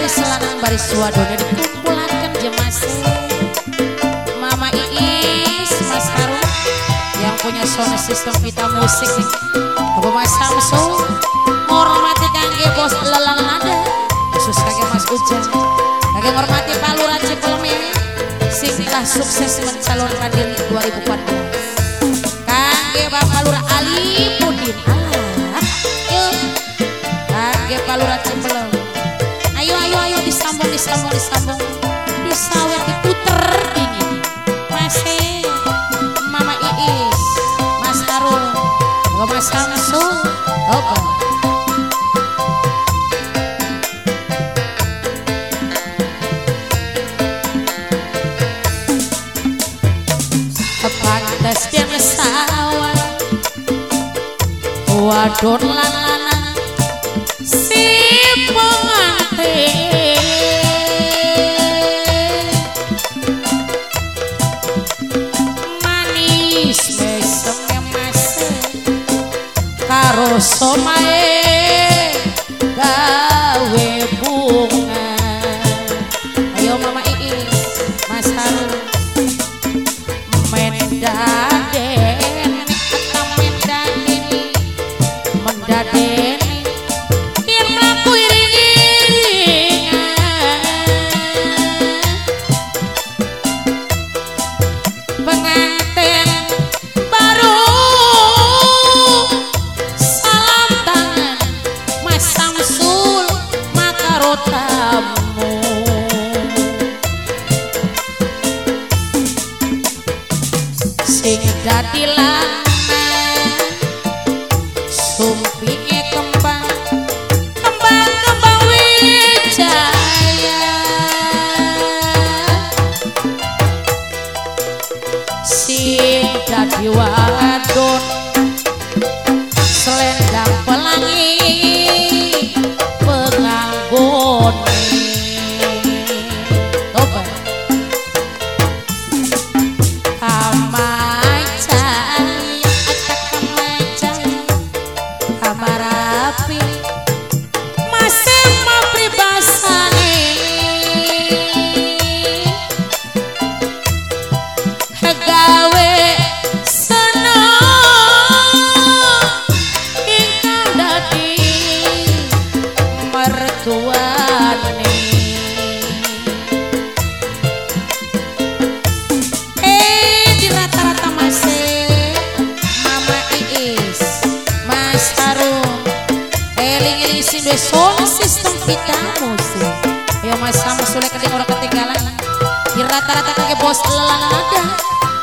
baris lanang baris wadone dikumpulakan jemas Mama Iis Mas Haru yang punya sound system vita musik Bapak Mas Samsu menghormati kangge bos lelang nada khusus kangge Mas Ujan. Kangge menghormati Pak Lurah Cipelmi. Sing sukses mencalonkan diri 2014 kangge Bapak Lurah Ali Pudin yuk. Kangge Pak Lurah disambung disambung disambung disawet diputer dingin masih Mama Iis Mas Harun Bapak Mas Samsul Opa Pantas yang sawah Wadon lan Oh my dadi wadon selendang Duwe sound system kita musik Ayo Mas Samsul keting ora ketinggalan. Rata-rata kage bos lelang ada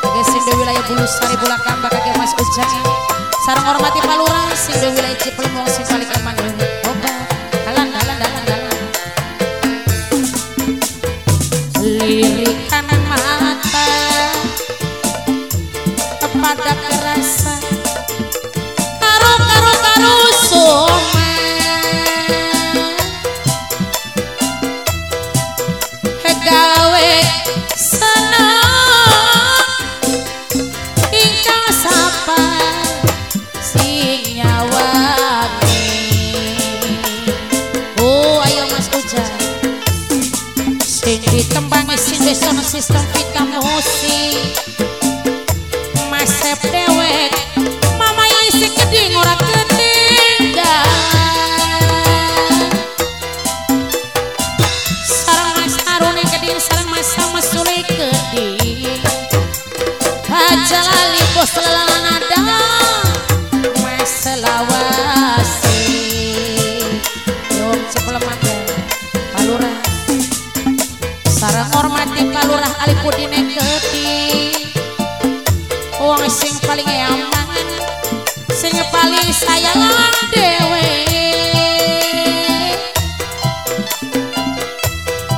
Kage sing duwe wilayah Bulu Sari Bulakamba kage Mas Ujang. Sareng hormati sing duwe wilayah Ciplem wong sing paling aman. Dewe sing ditembangi sing wis ana sistem vita musik Mas Sep sarang hormati Palurah Alipudine keding Wong sing paling aman sing paling sayang dewe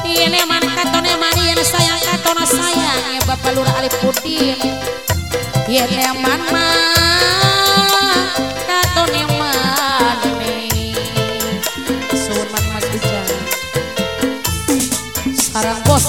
Yen eman katone man yen sayang katone sayang ya Bapak Lurah Alipudin Yen eman mah